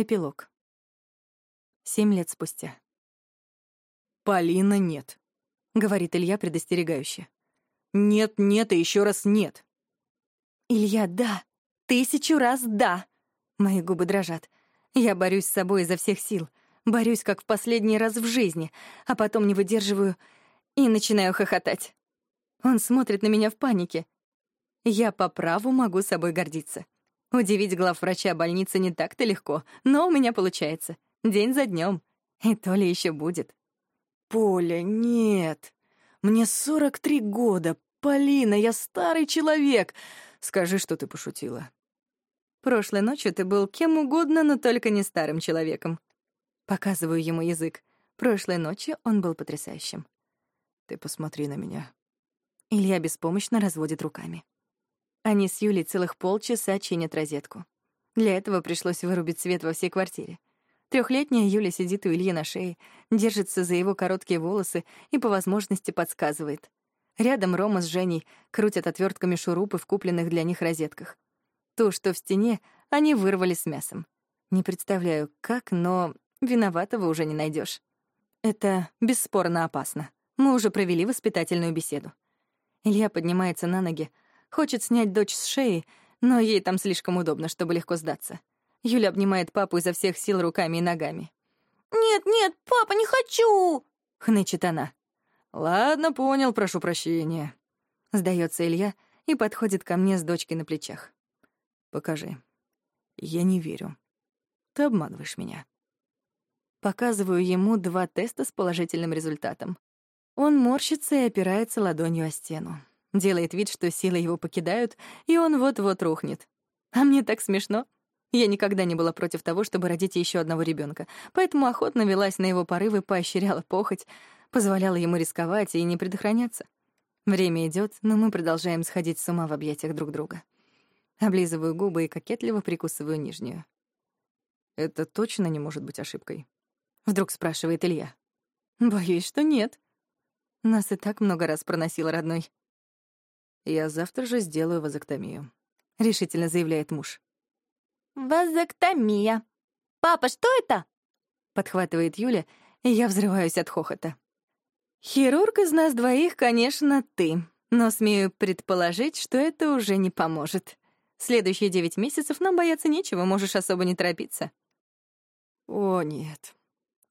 Эпилог. Семь лет спустя. «Полина, нет», — говорит Илья предостерегающе. «Нет, нет и еще раз нет». «Илья, да! Тысячу раз да!» Мои губы дрожат. Я борюсь с собой изо всех сил. Борюсь, как в последний раз в жизни, а потом не выдерживаю и начинаю хохотать. Он смотрит на меня в панике. Я по праву могу собой гордиться. Удивить главврача больницы не так-то легко, но у меня получается. День за днем. И то ли еще будет. «Поля, нет. Мне 43 года. Полина, я старый человек. Скажи, что ты пошутила». Прошлой ночью ты был кем угодно, но только не старым человеком. Показываю ему язык. Прошлой ночью он был потрясающим. Ты посмотри на меня. Илья беспомощно разводит руками. Они с Юлей целых полчаса чинят розетку. Для этого пришлось вырубить свет во всей квартире. Трехлетняя Юля сидит у Ильи на шее, держится за его короткие волосы и по возможности подсказывает. Рядом Рома с Женей крутят отвертками шурупы в купленных для них розетках. То, что в стене, они вырвали с мясом. Не представляю, как, но виноватого уже не найдешь. Это бесспорно опасно. Мы уже провели воспитательную беседу. Илья поднимается на ноги, хочет снять дочь с шеи, но ей там слишком удобно, чтобы легко сдаться. Юля обнимает папу изо всех сил руками и ногами. «Нет, нет, папа, не хочу!» — хнычет она. «Ладно, понял, прошу прощения», — сдается Илья и подходит ко мне с дочкой на плечах. «Покажи. Я не верю. Ты обманываешь меня». Показываю ему два теста с положительным результатом. Он морщится и опирается ладонью о стену. Делает вид, что силы его покидают, и он вот-вот рухнет. А мне так смешно. Я никогда не была против того, чтобы родить еще одного ребенка, поэтому охотно велась на его порывы, поощряла похоть, позволяла ему рисковать и не предохраняться. Время идет, но мы продолжаем сходить с ума в объятиях друг друга. Облизываю губы и кокетливо прикусываю нижнюю. «Это точно не может быть ошибкой?» Вдруг спрашивает Илья. Боюсь, что нет. Нас и так много раз проносил родной. Я завтра же сделаю вазоктомию, решительно заявляет муж. Вазоктомия. Папа, что это? подхватывает Юля, и я взрываюсь от хохота. Хирург из нас двоих, конечно, ты, но смею предположить, что это уже не поможет. Следующие девять месяцев нам бояться нечего, можешь особо не торопиться. О, нет,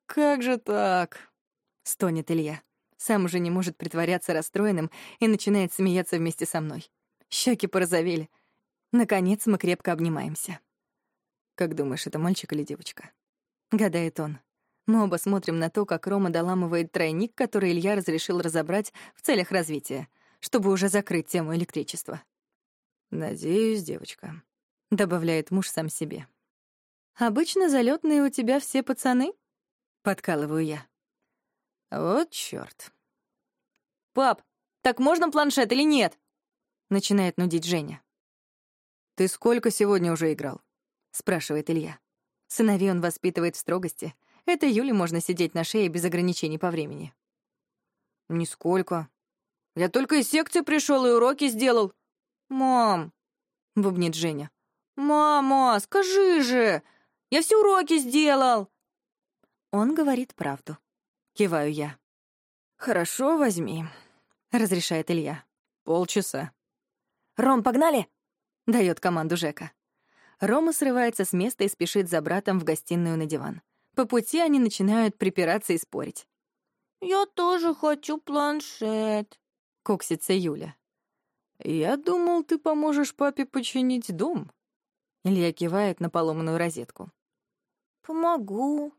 «Как же так?» — стонет Илья. Сам уже не может притворяться расстроенным и начинает смеяться вместе со мной. Щеки порозовели. Наконец мы крепко обнимаемся. «Как думаешь, это мальчик или девочка?» — гадает он. Мы оба смотрим на то, как Рома доламывает тройник, который Илья разрешил разобрать в целях развития, чтобы уже закрыть тему электричества. «Надеюсь, девочка», — добавляет муж сам себе. «Обычно залетные у тебя все пацаны?» Подкалываю я. Вот чёрт. «Пап, так можно планшет или нет?» Начинает нудить Женя. «Ты сколько сегодня уже играл?» Спрашивает Илья. Сыновей он воспитывает в строгости. Это Юле можно сидеть на шее без ограничений по времени. «Нисколько. Я только из секции пришел и уроки сделал». «Мам!» — бубнит Женя. «Мама, скажи же! Я все уроки сделал!» Он говорит правду. Киваю я. «Хорошо, возьми», — разрешает Илья. «Полчаса». «Ром, погнали!» — дает команду Жека. Рома срывается с места и спешит за братом в гостиную на диван. По пути они начинают припираться и спорить. «Я тоже хочу планшет», — куксится Юля. «Я думал, ты поможешь папе починить дом». Илья кивает на поломанную розетку. «Помогу»,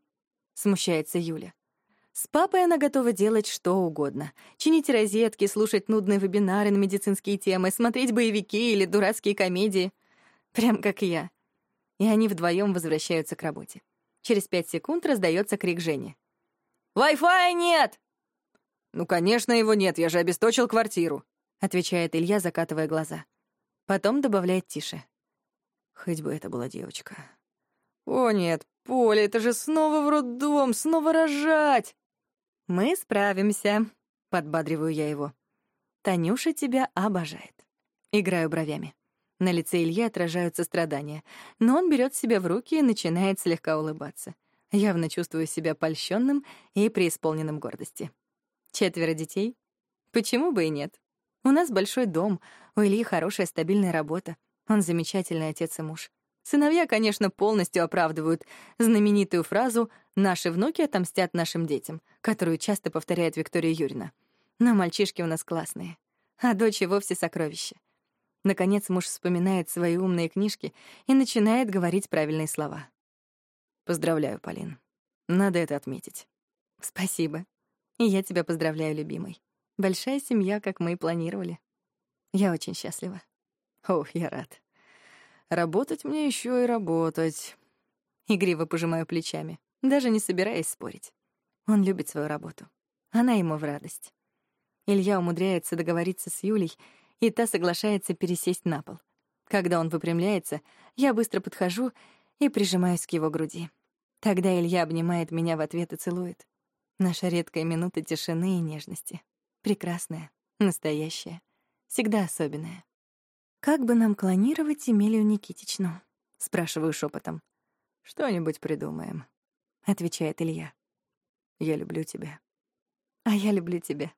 смущается Юля. С папой она готова делать что угодно. Чинить розетки, слушать нудные вебинары на медицинские темы, смотреть боевики или дурацкие комедии. Прям как я. И они вдвоем возвращаются к работе. Через пять секунд раздается крик Жени. «Вай-фая нет!» «Ну, конечно, его нет, я же обесточил квартиру», — отвечает Илья, закатывая глаза. Потом добавляет тише. «Хоть бы это была девочка». «О, нет, Поля, это же снова в роддом, снова рожать!» «Мы справимся», — подбадриваю я его. «Танюша тебя обожает». Играю бровями. На лице Ильи отражаются страдания, но он берет себя в руки и начинает слегка улыбаться. Явно чувствую себя польщенным и преисполненным гордости. Четверо детей? Почему бы и нет? У нас большой дом, у Ильи хорошая стабильная работа. Он замечательный отец и муж. Сыновья, конечно, полностью оправдывают знаменитую фразу «наши внуки отомстят нашим детям», которую часто повторяет Виктория Юрьевна. Но мальчишки у нас классные, а дочь вовсе сокровище. Наконец муж вспоминает свои умные книжки и начинает говорить правильные слова. Поздравляю, Полин. Надо это отметить. Спасибо. И я тебя поздравляю, любимый. Большая семья, как мы и планировали. Я очень счастлива. Ох, я рад. Работать мне еще и работать. Игриво пожимаю плечами, даже не собираясь спорить. Он любит свою работу. Она ему в радость. Илья умудряется договориться с Юлей, и та соглашается пересесть на пол. Когда он выпрямляется, я быстро подхожу и прижимаюсь к его груди. Тогда Илья обнимает меня в ответ и целует. Наша редкая минута тишины и нежности. Прекрасная, настоящая, всегда особенная. «Как бы нам клонировать Эмилию Никитичну?» — спрашиваю шепотом. «Что-нибудь придумаем», — отвечает Илья. «Я люблю тебя». «А я люблю тебя».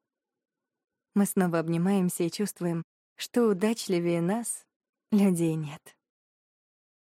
Мы снова обнимаемся и чувствуем, что удачливее нас людей нет.